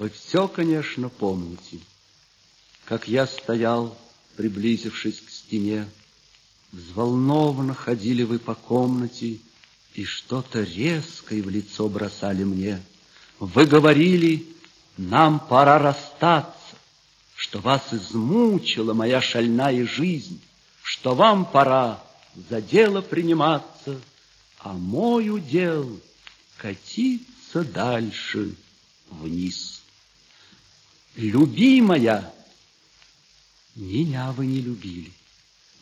Вы все, конечно, помните, как я стоял, приблизившись к стене. Взволнованно ходили вы по комнате и что-то резкое в лицо бросали мне. Вы говорили, нам пора расстаться, что вас измучила моя шальная жизнь, что вам пора за дело приниматься, а мой удел катиться дальше вниз. Любимая, меня вы не любили,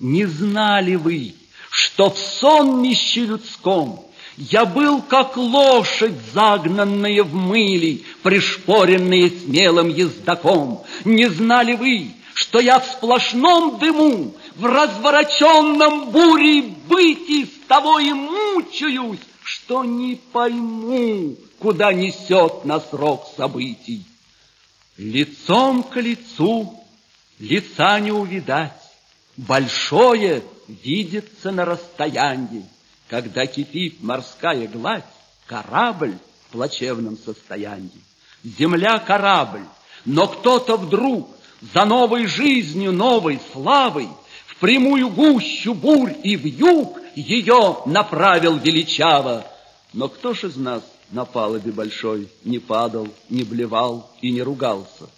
не знали вы, что в сонмище людском я был, как лошадь, загнанная в мыле, пришпоренная смелым ездаком. Не знали вы, что я в сплошном дыму, в развороченном буре быти с того и мучаюсь, что не пойму, куда несет нас рок событий. Лицом к лицу лица не увидать, большое видится на расстоянии. Когда кипит морская гладь, корабль в плачевном состоянии. Земля — корабль, но кто-то вдруг за новой жизнью, новой славой в прямую гущу бурь и в юг ее направил величаво. Но кто ж из нас на палубе большой не падал, не блевал и не ругался?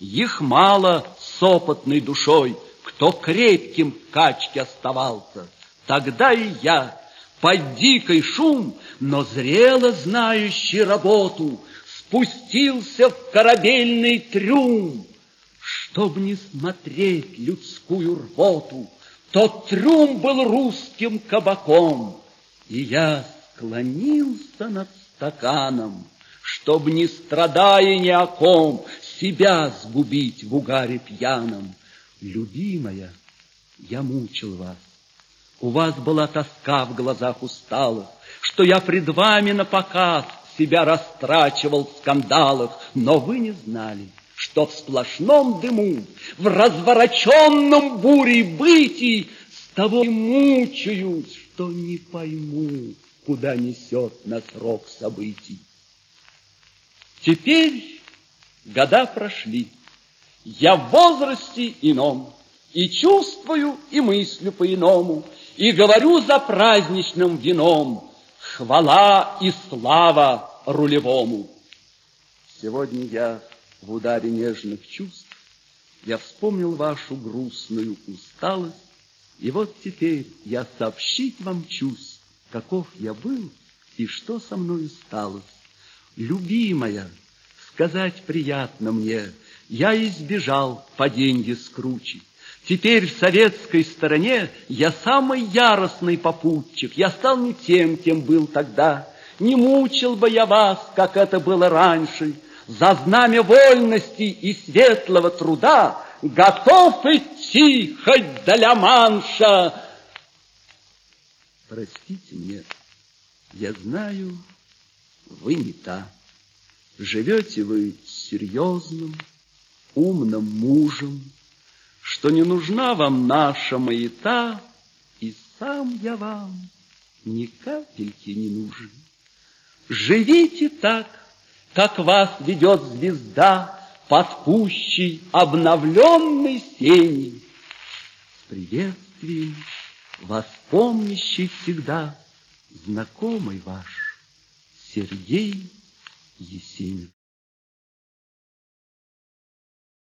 Их мало с опытной душой, кто крепким качке оставался. Тогда и я под дикой шум, но зрело знающий работу, спустился в корабельный трюм, чтоб не смотреть людскую рвоту. Тот трюм был русским кабаком, и я склонился над стаканом, чтоб, не страдая ни о ком, себя сгубить в угаре пьяном. Любимая, я мучил вас, у вас была тоска в глазах усталых, Что я пред вами на показ Себя растрачивал в скандалах, Но вы не знали, что в сплошном дыму, В развороченном буре бытий С того и мучаюсь, что не пойму, Куда несет нас рок событий. Теперь года прошли, Я в возрасте ином, И чувствую, и мыслю по-иному, и говорю за праздничным вином Хвала и слава рулевому. Сегодня я в ударе нежных чувств Я вспомнил вашу грустную усталость, И вот теперь я сообщить вам чувств, Каков я был и что со мной сталось. Любимая, сказать приятно мне, Я избежал по деньги скручить. Теперь в советской стороне я самый яростный попутчик. Я стал не тем, кем был тогда. Не мучил бы я вас, как это было раньше. За знамя вольности и светлого труда готов идти хоть до Ля-Манша. Простите мне, я знаю, вы не та. Живете вы серьезным, умным мужем, что не нужна вам наша маята, и сам я вам ни капельки не нужен. Живите так, как вас ведет звезда под пущей обновленной сеней. С приветствием вас помнящий всегда знакомый ваш Сергей Есенин.